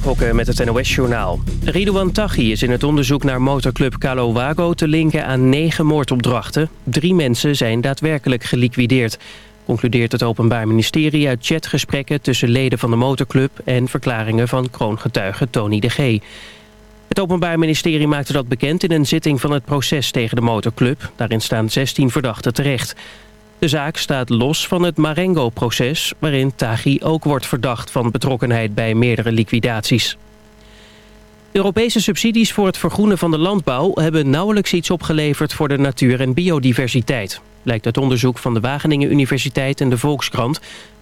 Mark met het NOS-journaal. Ridouan Taghi is in het onderzoek naar motorclub Calowago te linken aan negen moordopdrachten. Drie mensen zijn daadwerkelijk geliquideerd. Concludeert het Openbaar Ministerie uit chatgesprekken tussen leden van de motorclub... en verklaringen van kroongetuige Tony de G. Het Openbaar Ministerie maakte dat bekend in een zitting van het proces tegen de motorclub. Daarin staan 16 verdachten terecht. De zaak staat los van het Marengo-proces... waarin Taghi ook wordt verdacht van betrokkenheid bij meerdere liquidaties. Europese subsidies voor het vergroenen van de landbouw... hebben nauwelijks iets opgeleverd voor de natuur en biodiversiteit. Blijkt uit onderzoek van de Wageningen Universiteit en de Volkskrant. De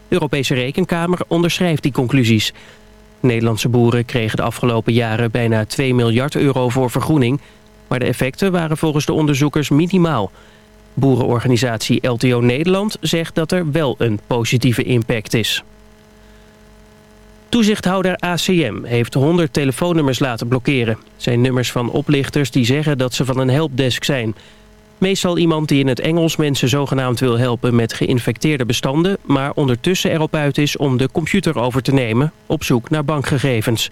Europese Rekenkamer onderschrijft die conclusies. Nederlandse boeren kregen de afgelopen jaren bijna 2 miljard euro voor vergroening... maar de effecten waren volgens de onderzoekers minimaal... Boerenorganisatie LTO Nederland zegt dat er wel een positieve impact is. Toezichthouder ACM heeft 100 telefoonnummers laten blokkeren. Zijn nummers van oplichters die zeggen dat ze van een helpdesk zijn. Meestal iemand die in het Engels mensen zogenaamd wil helpen met geïnfecteerde bestanden... maar ondertussen erop uit is om de computer over te nemen op zoek naar bankgegevens.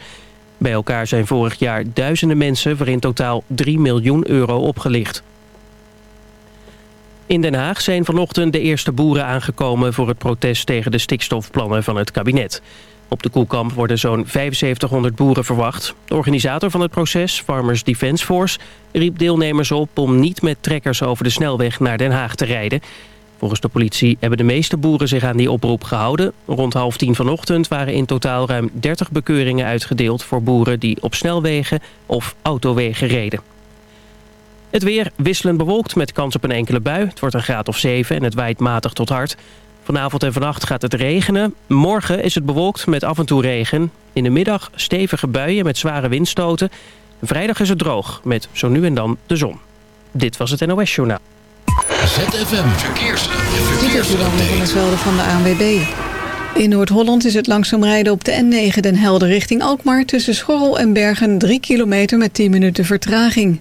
Bij elkaar zijn vorig jaar duizenden mensen voor in totaal 3 miljoen euro opgelicht. In Den Haag zijn vanochtend de eerste boeren aangekomen... voor het protest tegen de stikstofplannen van het kabinet. Op de Koelkamp worden zo'n 7500 boeren verwacht. De organisator van het proces, Farmers Defence Force... riep deelnemers op om niet met trekkers over de snelweg naar Den Haag te rijden. Volgens de politie hebben de meeste boeren zich aan die oproep gehouden. Rond half tien vanochtend waren in totaal ruim 30 bekeuringen uitgedeeld... voor boeren die op snelwegen of autowegen reden. Het weer wisselend bewolkt met kans op een enkele bui. Het wordt een graad of 7 en het waait matig tot hard. Vanavond en vannacht gaat het regenen. Morgen is het bewolkt met af en toe regen. In de middag stevige buien met zware windstoten. Vrijdag is het droog met zo nu en dan de zon. Dit was het NOS Journaal. ZFM Verkeers. Dit is Jolande van de ANWB. In Noord-Holland is het langzaam rijden op de N9 Den Helder richting Alkmaar... tussen Schorrel en Bergen 3 kilometer met 10 minuten vertraging.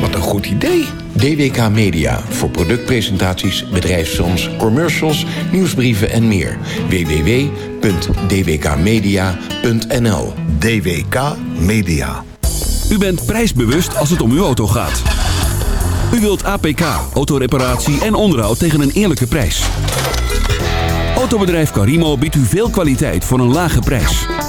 Wat een goed idee. DWK Media voor productpresentaties, bedrijfsfilms, commercials, nieuwsbrieven en meer. www.dwkmedia.nl DWK Media. U bent prijsbewust als het om uw auto gaat. U wilt APK, autoreparatie en onderhoud tegen een eerlijke prijs. Autobedrijf Carimo biedt u veel kwaliteit voor een lage prijs.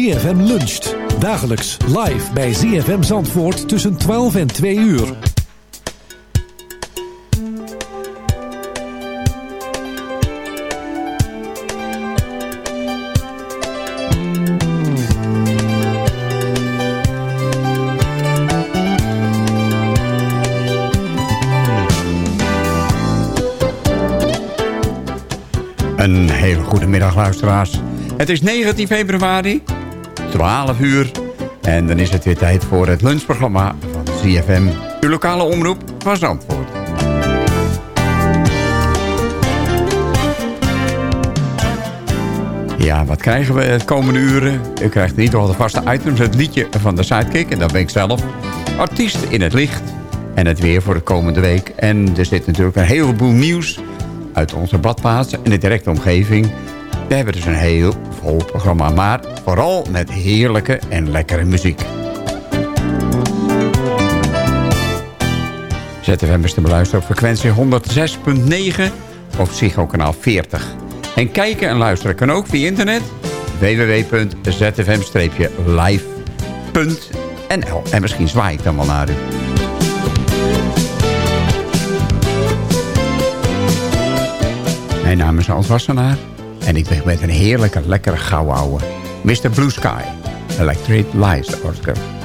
ZFM luncht. Dagelijks live bij ZFM Zandvoort tussen 12 en 2 uur. Een hele goede middag luisteraars. Het is 19 februari, 12 uur. En dan is het weer tijd voor het lunchprogramma van CFM. Uw lokale omroep van Zandvoort. Ja, wat krijgen we het komende uren? U krijgt ieder geval de vaste items. Het liedje van de Sidekick, en dat ben ik zelf. Artiest in het licht. En het weer voor de komende week. En er zit natuurlijk een heleboel nieuws uit onze badplaats en de directe omgeving. We hebben dus een heel vol programma, maar vooral met heerlijke en lekkere muziek. ZFM is te beluisteren op frequentie 106.9 of Psycho kanaal 40. En kijken en luisteren kan ook via internet www.zfm-live.nl En misschien zwaai ik dan wel naar u. Mijn naam is Hans Wassenaar en ik ben met een heerlijke, lekkere gouden ouwe. Mr. Blue Sky, Electric Lies Oscar.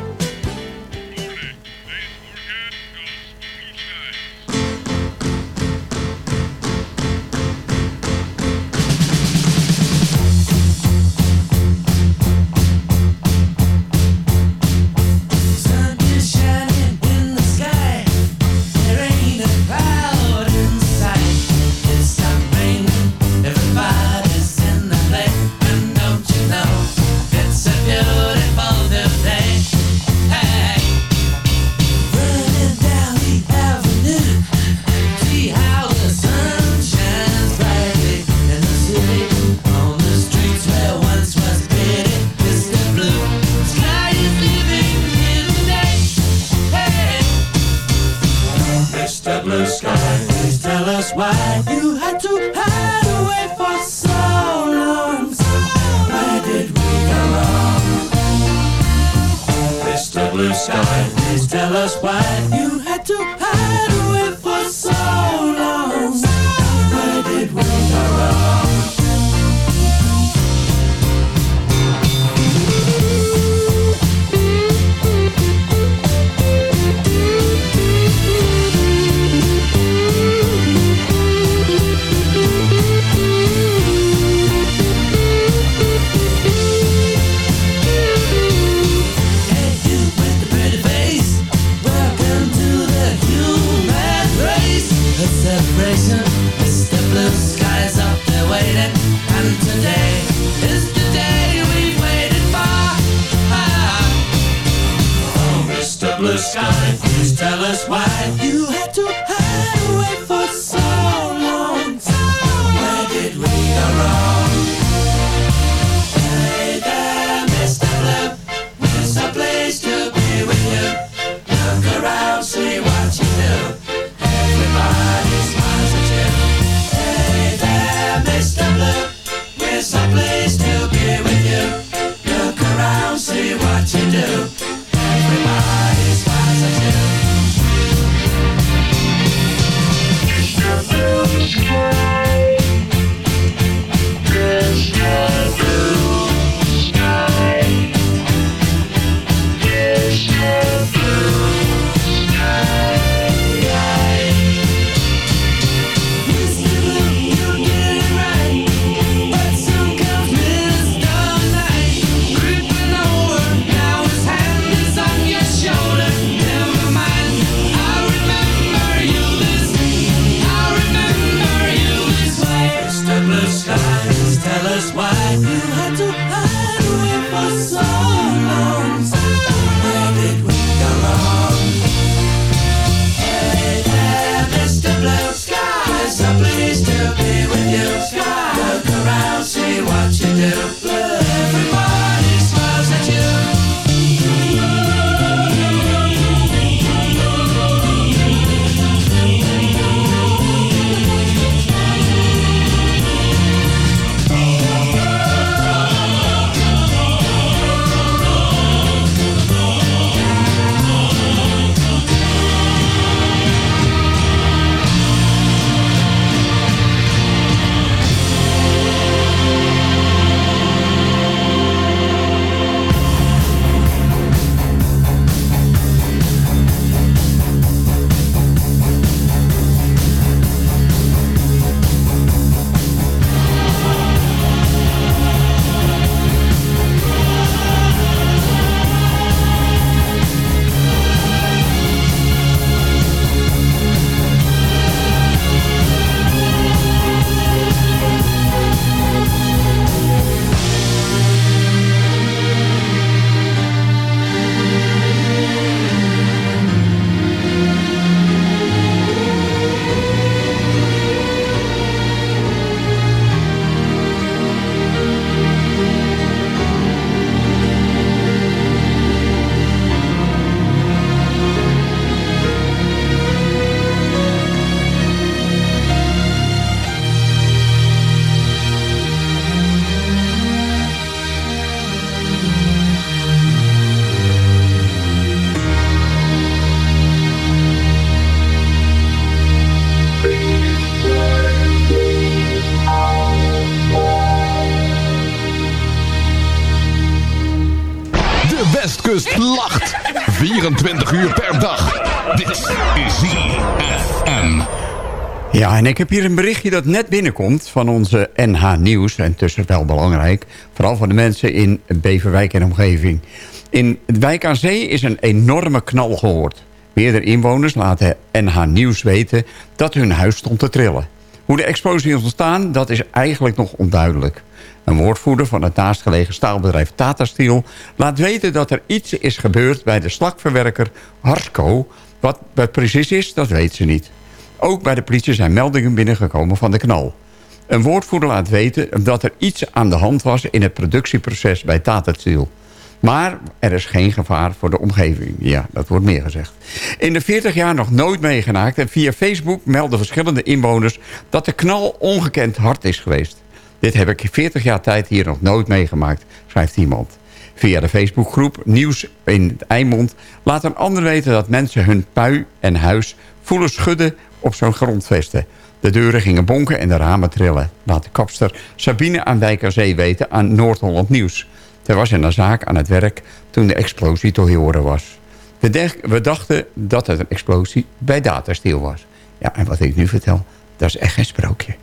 24 uur per dag. Dit is ZFM. Ja, en ik heb hier een berichtje dat net binnenkomt van onze NH Nieuws. En tussen wel belangrijk. Vooral voor de mensen in Beverwijk en omgeving. In het Wijk aan Zee is een enorme knal gehoord. Meerdere inwoners laten NH Nieuws weten dat hun huis stond te trillen. Hoe de explosie is ontstaan, dat is eigenlijk nog onduidelijk. Een woordvoerder van het naastgelegen staalbedrijf Tata Steel... laat weten dat er iets is gebeurd bij de slakverwerker Harsco. Wat het precies is, dat weet ze niet. Ook bij de politie zijn meldingen binnengekomen van de knal. Een woordvoerder laat weten dat er iets aan de hand was... in het productieproces bij Tata Steel. Maar er is geen gevaar voor de omgeving. Ja, dat wordt meer gezegd. In de 40 jaar nog nooit meegemaakt... en via Facebook melden verschillende inwoners... dat de knal ongekend hard is geweest. Dit heb ik 40 jaar tijd hier nog nooit meegemaakt, schrijft iemand. Via de Facebookgroep Nieuws in het Eimond laat een ander weten dat mensen hun pui en huis voelen schudden op zo'n grondvesten. De deuren gingen bonken en de ramen trillen. Laat de kapster Sabine aan Wijk weten aan Noord-Holland Nieuws. Er was in de zaak aan het werk toen de explosie te horen was. We, dachten dat het een explosie bij Datastiel was. Ja, en wat ik nu vertel, dat is echt geen sprookje.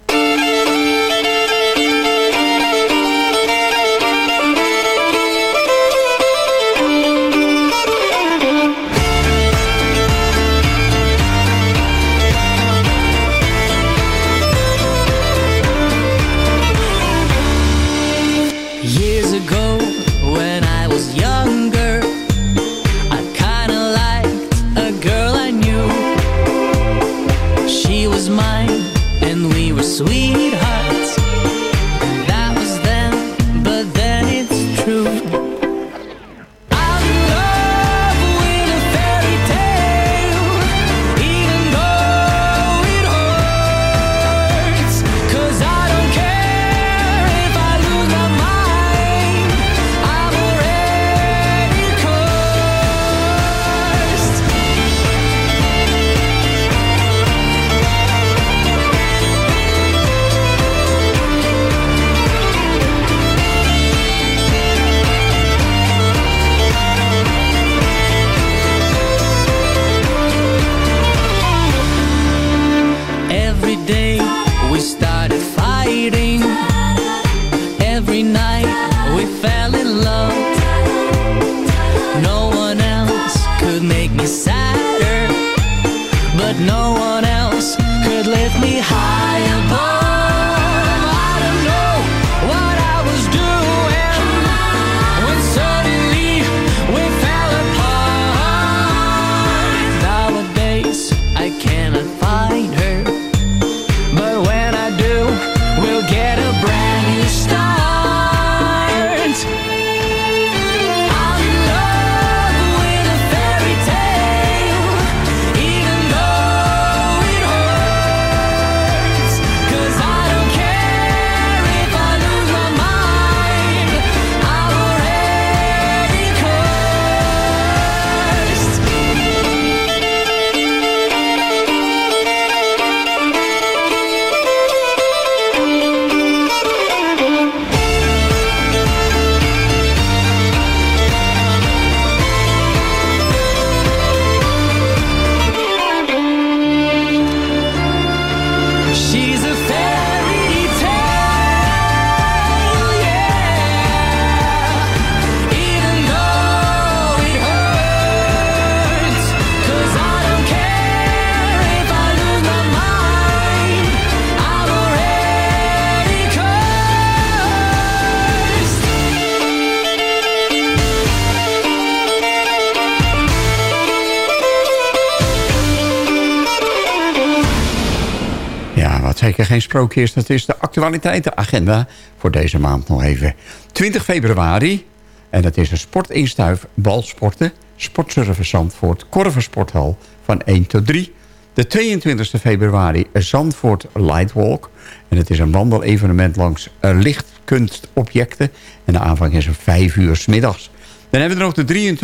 Geen sprookje is, dat is de actualiteitenagenda voor deze maand nog even. 20 februari, en dat is een sportinstuif balsporten, sportservice Zandvoort, Korversporthal van 1 tot 3. De 22 februari Zandvoort Lightwalk. En het is een wandelevenement langs eh, lichtkunstobjecten. En de aanvang is om 5 uur 's middags. Dan hebben we er nog de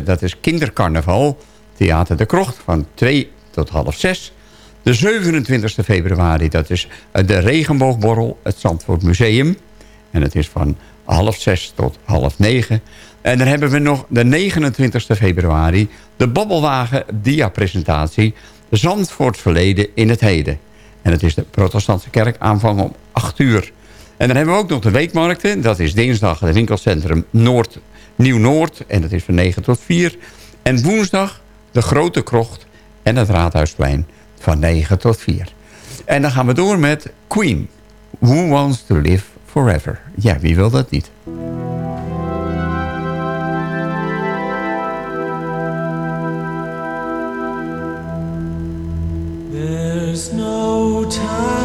23e, dat is kindercarnaval. Theater de Krocht van 2 tot half 6. De 27 februari, dat is eh, de regenboogborrel, het Zandvoort Museum. En het is van half zes tot half negen. En dan hebben we nog de 29 februari... de Babbelwagen dia-presentatie... Zandvoort Verleden in het Heden. En het is de protestantse kerk aanvang om 8 uur. En dan hebben we ook nog de weekmarkten. Dat is dinsdag het winkelcentrum Noord, Nieuw-Noord. En dat is van 9 tot 4. En woensdag de Grote Krocht en het Raadhuisplein van 9 tot 4. En dan gaan we door met Queen. Who wants to live forever? Ja, wie wil dat niet? There's no time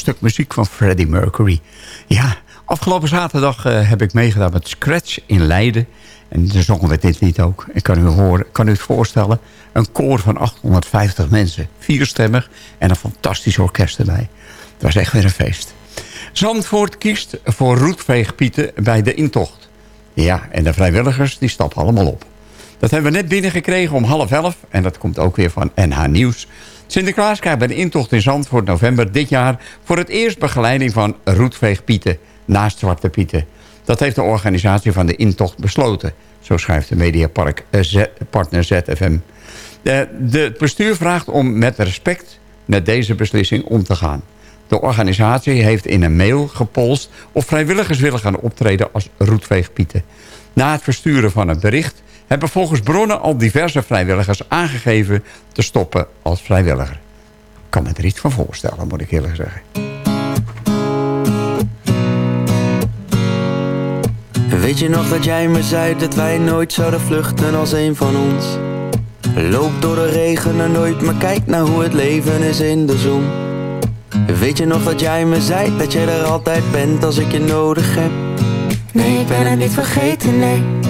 stuk muziek van Freddie Mercury. Ja, afgelopen zaterdag eh, heb ik meegedaan met Scratch in Leiden. En daar zongen we dit lied ook. Ik kan u, horen, kan u het voorstellen. Een koor van 850 mensen. Vierstemmig en een fantastisch orkest erbij. Het was echt weer een feest. Zandvoort kiest voor roetveegpieten bij de intocht. Ja, en de vrijwilligers die stappen allemaal op. Dat hebben we net binnengekregen om half elf. En dat komt ook weer van NH Nieuws. Sinterklaas krijgt bij de intocht in Zandvoort november dit jaar... voor het eerst begeleiding van roetveegpieten. naast Zwarte Pieten. Dat heeft de organisatie van de intocht besloten. Zo schrijft de mediapark eh, partner ZFM. De, de, het bestuur vraagt om met respect met deze beslissing om te gaan. De organisatie heeft in een mail gepolst of vrijwilligers willen gaan optreden als roetveegpieten. Na het versturen van het bericht hebben volgens bronnen al diverse vrijwilligers aangegeven te stoppen als vrijwilliger. Ik kan me er iets van voorstellen, moet ik eerlijk zeggen. Weet je nog dat jij me zei dat wij nooit zouden vluchten als een van ons? Loop door de regen en nooit, maar kijk naar hoe het leven is in de zon. Weet je nog dat jij me zei dat je er altijd bent als ik je nodig heb? Nee, ik ben het niet vergeten, nee.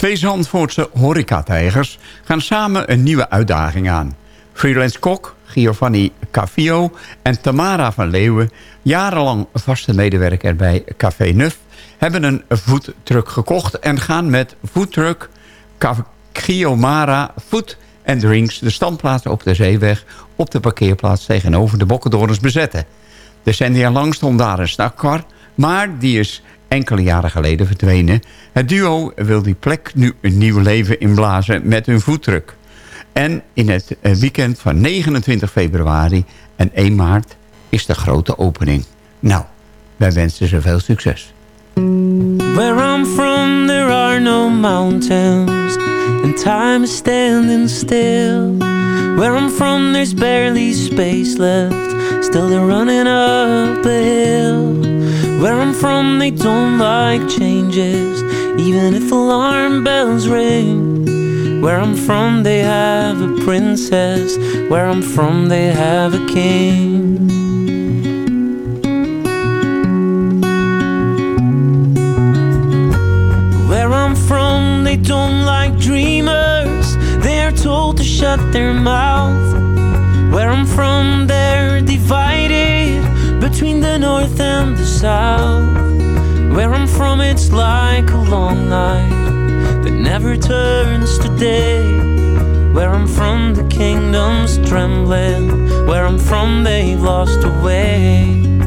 Twee Zandvoortse horecatijgers gaan samen een nieuwe uitdaging aan. Freelance kok Giovanni Cavio en Tamara van Leeuwen... jarenlang vaste medewerker bij Café Nuf... hebben een foodtruck gekocht en gaan met foodtruck Giomara Food and Drinks... de standplaats op de Zeeweg op de parkeerplaats tegenover de Bokkendorens bezetten. Decennia lang stond daar een snakkar, maar die is enkele jaren geleden verdwenen. Het duo wil die plek nu een nieuw leven inblazen met hun voetdruk. En in het eh, weekend van 29 februari en 1 maart is de grote opening. Nou, wij wensen ze veel succes. Where I'm from, there are no mountains, and time still. Where I'm from, there's barely space left, still they're running up a hill. Where I'm from, they don't like changes, even if alarm bells ring. Where I'm from, they have a princess, where I'm from, they have a king. Where I'm from, they don't like dreamers. They're told to shut their mouth. Where I'm from, they're divided between the north and the south. Where I'm from, it's like a long night that never turns to day. Where I'm from, the kingdom's trembling. Where I'm from, they've lost the way.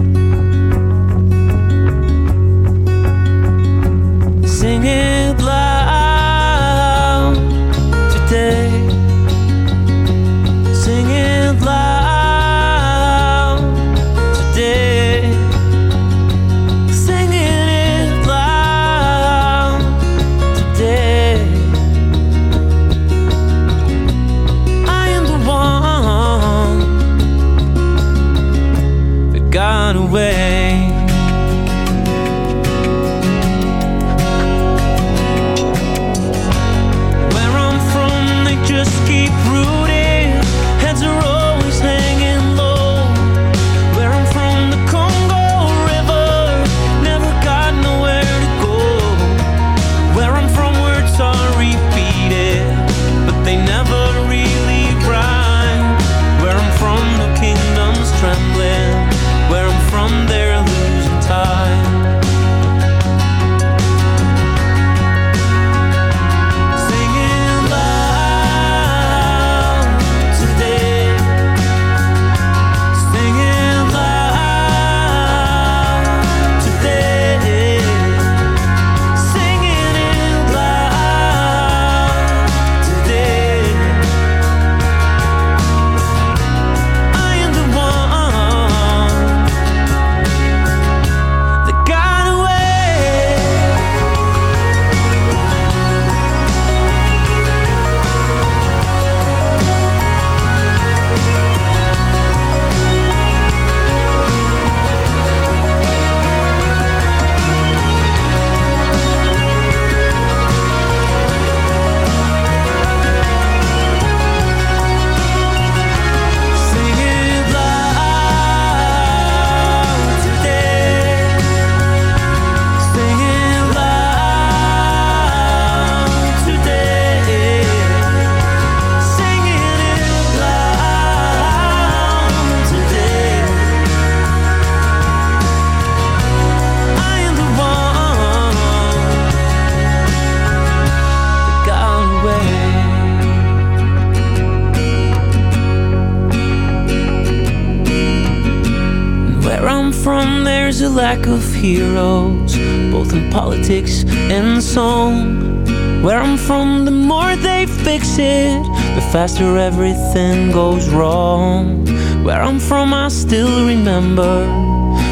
Faster everything goes wrong. Where I'm from, I still remember,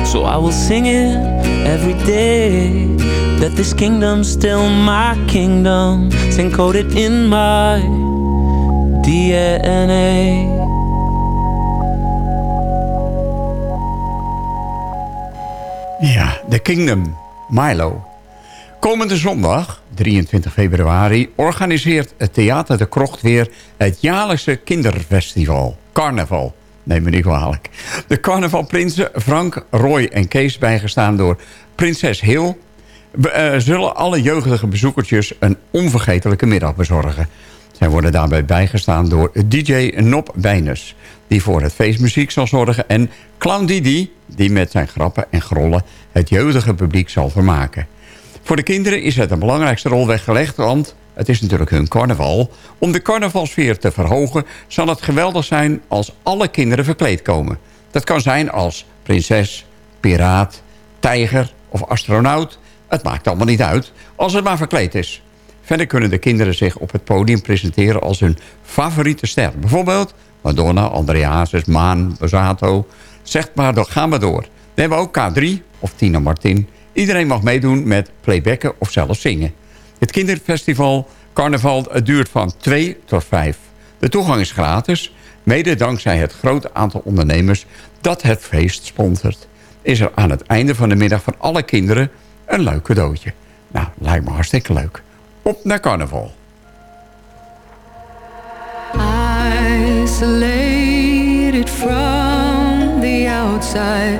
so I will sing it every day. That this kingdom's still my kingdom, it's encoded in my DNA. Ja, The Kingdom, Milo. Komende zondag, 23 februari, organiseert het Theater de Krocht weer het jaarlijkse kinderfestival, Carnaval. Neem me niet kwalijk. De carnavalprinsen Frank, Roy en Kees, bijgestaan door prinses Heel... eh, zullen alle jeugdige bezoekertjes een onvergetelijke middag bezorgen. Zij worden daarbij bijgestaan door DJ Nop Bijners... die voor het feestmuziek zal zorgen... en Clown Didi, die met zijn grappen en grollen... het jeugdige publiek zal vermaken. Voor de kinderen is het de belangrijkste rol weggelegd... want het is natuurlijk hun carnaval. Om de carnavalsfeer te verhogen... zal het geweldig zijn als alle kinderen verkleed komen. Dat kan zijn als prinses, piraat, tijger of astronaut. Het maakt allemaal niet uit, als het maar verkleed is. Verder kunnen de kinderen zich op het podium presenteren als hun favoriete ster. Bijvoorbeeld Madonna, André Hazes, Maan, Bosato. Zeg maar, door, ga maar door. We hebben ook K3 of Tina Martin. Iedereen mag meedoen met playbacken of zelfs zingen. Het kinderfestival Carnaval duurt van 2 tot 5. De toegang is gratis, mede dankzij het grote aantal ondernemers dat het feest sponsort. Is er aan het einde van de middag voor alle kinderen een leuk cadeautje. Nou, lijkt me hartstikke leuk. Op naar carnaval. Isolated from the outside,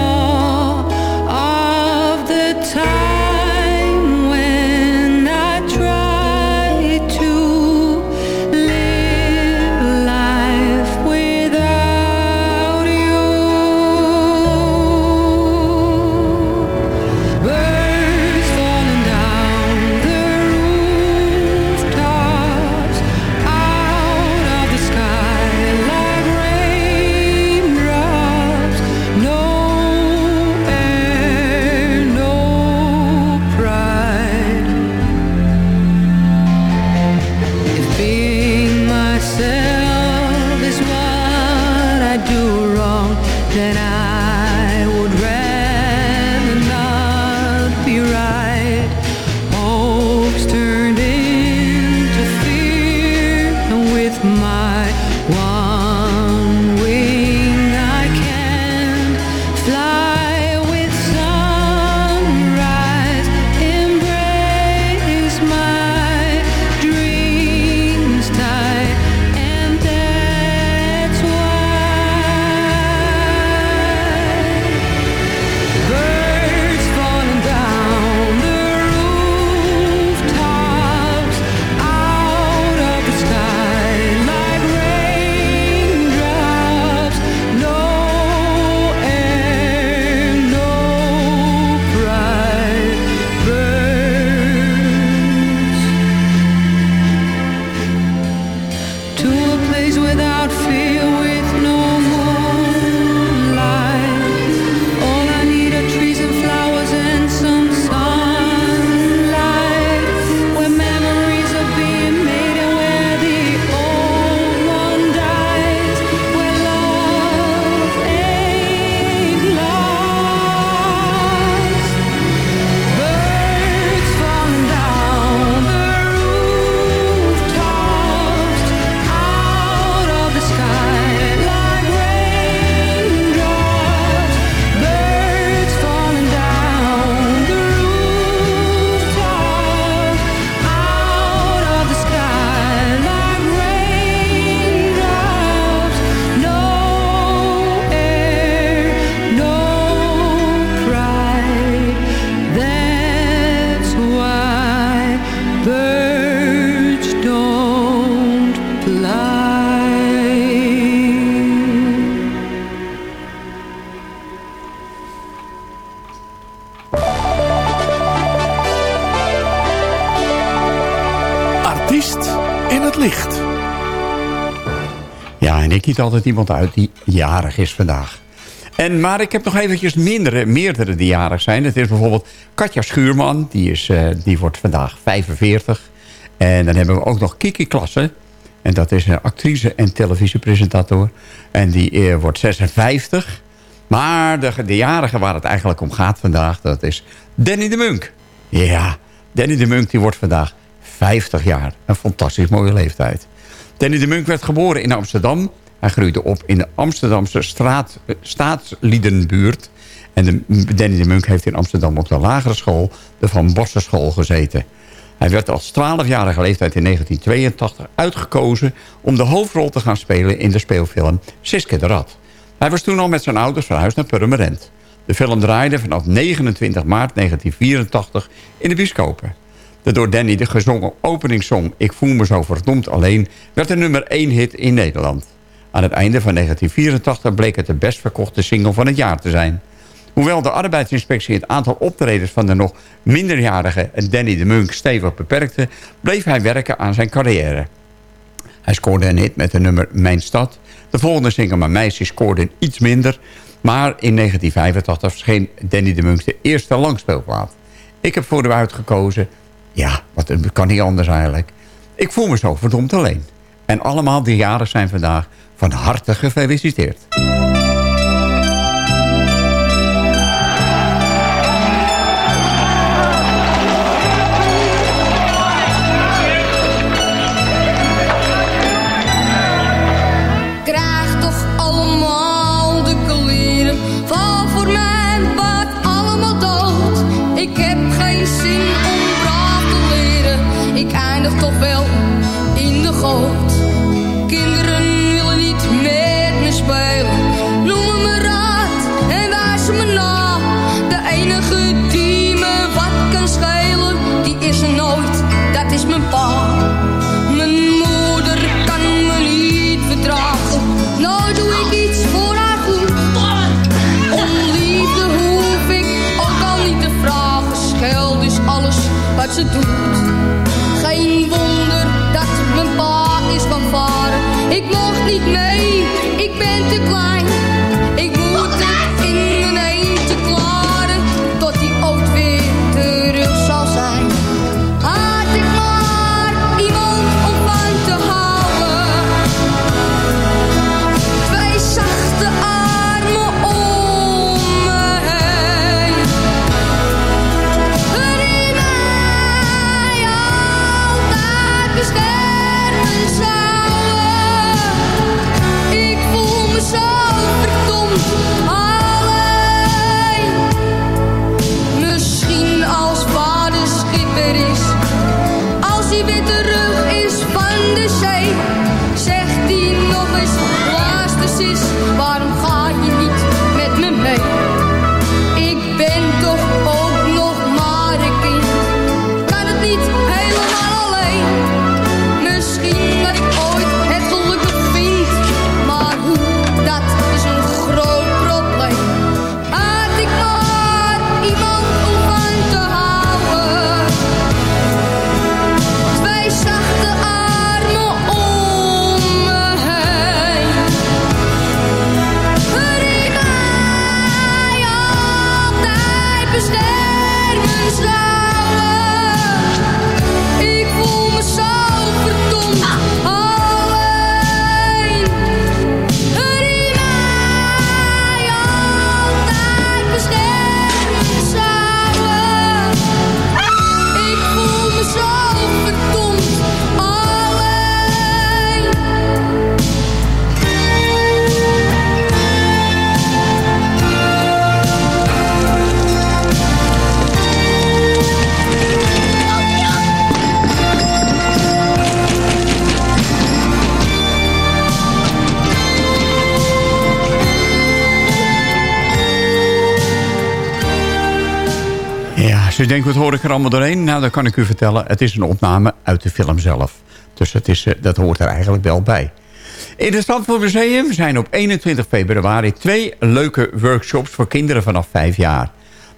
In het licht. Ja, en ik kiet altijd iemand uit die jarig is vandaag. En, maar ik heb nog eventjes mindere, meerdere die jarig zijn. Het is bijvoorbeeld Katja Schuurman, die, is, eh, die wordt vandaag 45. En dan hebben we ook nog Kiki Klasse. En dat is een actrice en televisiepresentator. En die eh, wordt 56. Maar de, de jarige waar het eigenlijk om gaat vandaag... dat is Danny de Munk. Ja, Danny de Munk die wordt vandaag 50 jaar. Een fantastisch mooie leeftijd. Danny de Munk werd geboren in Amsterdam. Hij groeide op in de Amsterdamse straat, eh, staatsliedenbuurt. En Danny de Munk heeft in Amsterdam op de lagere school... de Van Bossenschool gezeten. Hij werd als 12-jarige leeftijd in 1982 uitgekozen... om de hoofdrol te gaan spelen in de speelfilm Siske de Rat. Hij was toen al met zijn ouders verhuisd naar Purmerend. De film draaide vanaf 29 maart 1984 in de bioscopen. De door Danny de gezongen openingssong Ik voel me zo verdomd alleen... werd de nummer 1 hit in Nederland. Aan het einde van 1984 bleek het de best verkochte single van het jaar te zijn. Hoewel de arbeidsinspectie het aantal optredens van de nog minderjarige Danny de Munk stevig beperkte... bleef hij werken aan zijn carrière. Hij scoorde een hit met de nummer Mijn Stad. De volgende single Maar Meisje scoorde iets minder... maar in 1985 verscheen Danny de Munk de eerste langspeelplaat. Ik heb voor u uitgekozen... ja, wat het kan niet anders eigenlijk. Ik voel me zo verdomd alleen. En allemaal die jaren zijn vandaag van harte gefeliciteerd. Denkt, wat hoor ik er allemaal doorheen? Nou, dan kan ik u vertellen, het is een opname uit de film zelf. Dus het is, eh, dat hoort er eigenlijk wel bij. In het Zandvoort Museum zijn op 21 februari twee leuke workshops voor kinderen vanaf 5 jaar.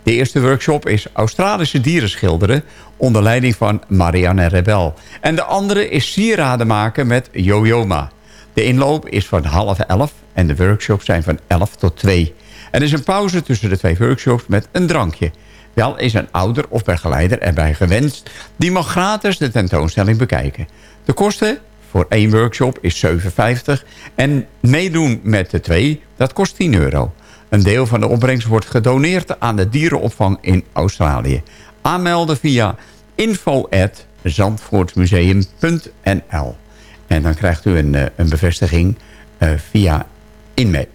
De eerste workshop is Australische dieren schilderen... onder leiding van Marianne Rebel. En de andere is sieraden maken met Yo-Yoma. De inloop is van half elf en de workshops zijn van 11 tot 2. Er is een pauze tussen de twee workshops met een drankje. Wel is een ouder of begeleider erbij gewenst... die mag gratis de tentoonstelling bekijken. De kosten voor één workshop is 7,50 en meedoen met de twee, dat kost 10 euro. Een deel van de opbrengst wordt gedoneerd aan de dierenopvang in Australië. Aanmelden via info.zandvoortmuseum.nl En dan krijgt u een, eh, een bevestiging eh, via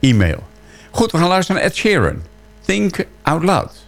e-mail. Goed, we gaan luisteren naar Ed Sheeran. Think Out Loud.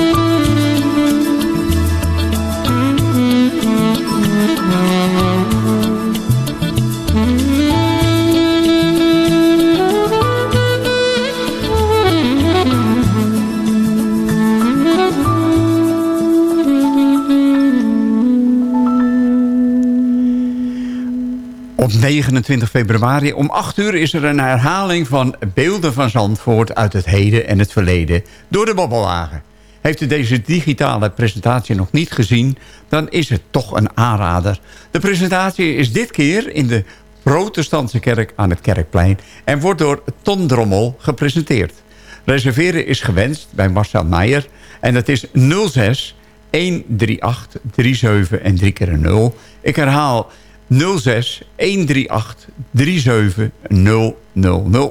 29 februari om 8 uur is er een herhaling van Beelden van Zandvoort uit het heden en het verleden door de Babbelwagen. Heeft u deze digitale presentatie nog niet gezien, dan is het toch een aanrader. De presentatie is dit keer in de protestantse kerk aan het Kerkplein en wordt door Ton Drommel gepresenteerd. Reserveren is gewenst bij Marcel Meijer en dat is 06 138 37 en 3 keer een 0. Ik herhaal 06 138 37 000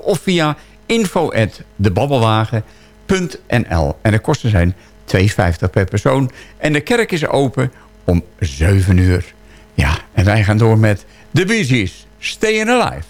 of via info at debabbelwagen.nl. En de kosten zijn 2,50 per persoon. En de kerk is open om 7 uur. Ja, en wij gaan door met The Bee Gees, Staying Alive.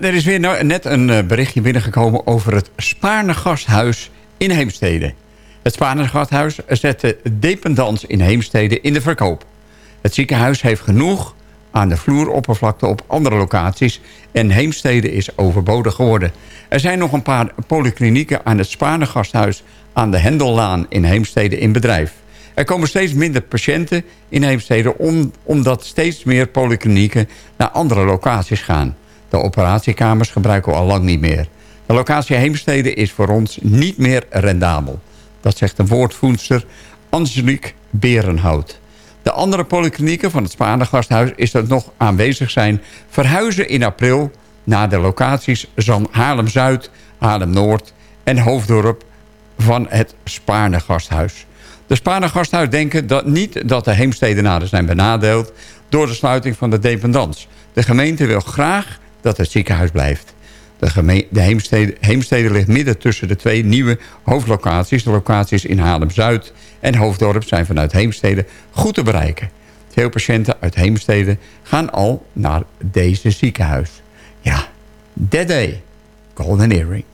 Er is weer nou- net een eh, berichtje binnengekomen over het Spaarne Gasthuis in Heemstede. Het Spaarne Gasthuis zet de dependance in Heemstede in de verkoop. Het ziekenhuis heeft genoeg aan de vloeroppervlakte op andere locaties... en Heemstede is overbodig geworden. Er zijn nog een paar polyklinieken aan het Spaarne Gasthuis... aan de Hendellaan in Heemstede in bedrijf. Er komen steeds minder patiënten in Heemstede... om- omdat steeds meer polyklinieken naar andere locaties gaan. De operatiekamers gebruiken we al lang niet meer. De locatie Heemstede is voor ons niet meer rendabel. Dat zegt een woordvoerster Angelique Berenhout. De andere polyklinieken van het Spaarne Gasthuis is dat nog aanwezig zijn... verhuizen in april naar de locaties Haarlem-Zuid, Haarlem-Noord en Hoofddorp van het Spaarne Gasthuis. De Spaarne Gasthuis denken dat niet dat de Heemstedenaren zijn benadeeld... door de sluiting van de dependance. De gemeente wil graag dat het ziekenhuis blijft. De, de Heemstede, Heemstede ligt midden tussen de twee nieuwe hoofdlocaties. De locaties in Haarlem-Zuid en Hoofddorp zijn vanuit Heemstede goed te bereiken. Veel patiënten uit Heemstede gaan al naar deze ziekenhuis. Ja, that day. Golden Earring.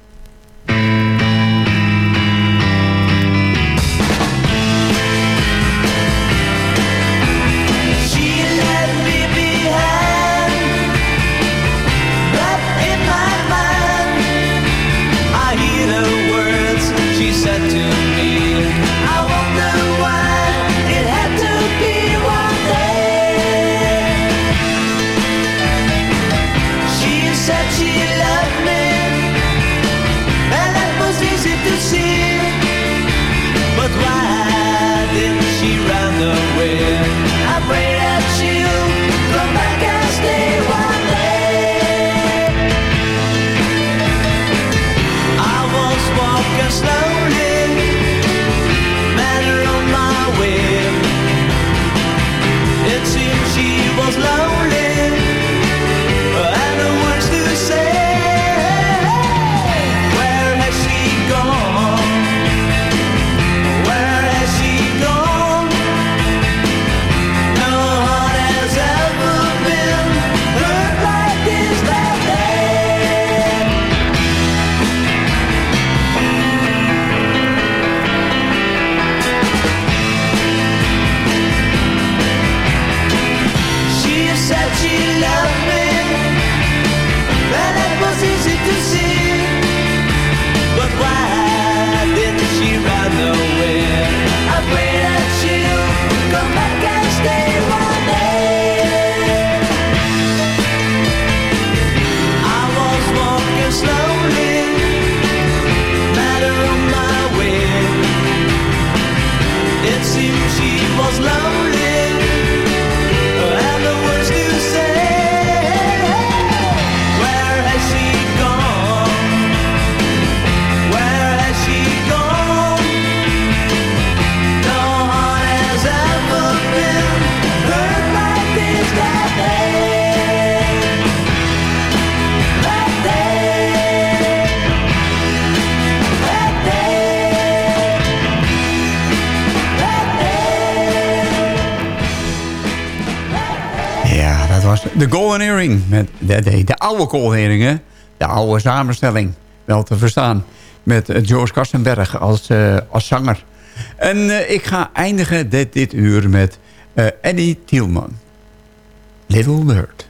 De Golden Earring. Met de, de, de oude Golden? De oude samenstelling. Wel te verstaan. Met eh, George Kastenberg als, eh, als zanger. En eh, ik ga eindigen dit, dit uur met Eddie Tielman. Little Bird.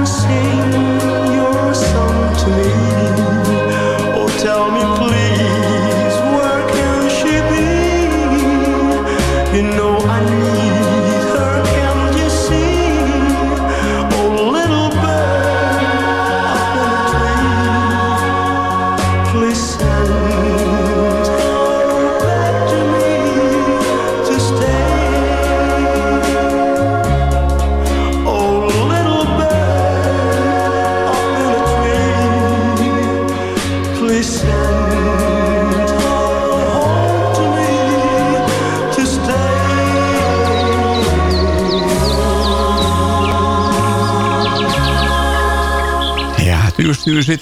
dancing.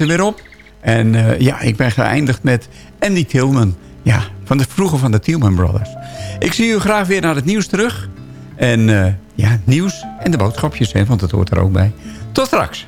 Er weer op. En eh, ja, ik ben geëindigd met Andy Tillman. Ja, van de vroeger van de Tillman Brothers. Ik zie u graag weer naar het nieuws terug. En eh, ja, nieuws en de boodschapjes, hè, want dat hoort er ook bij. Tot straks.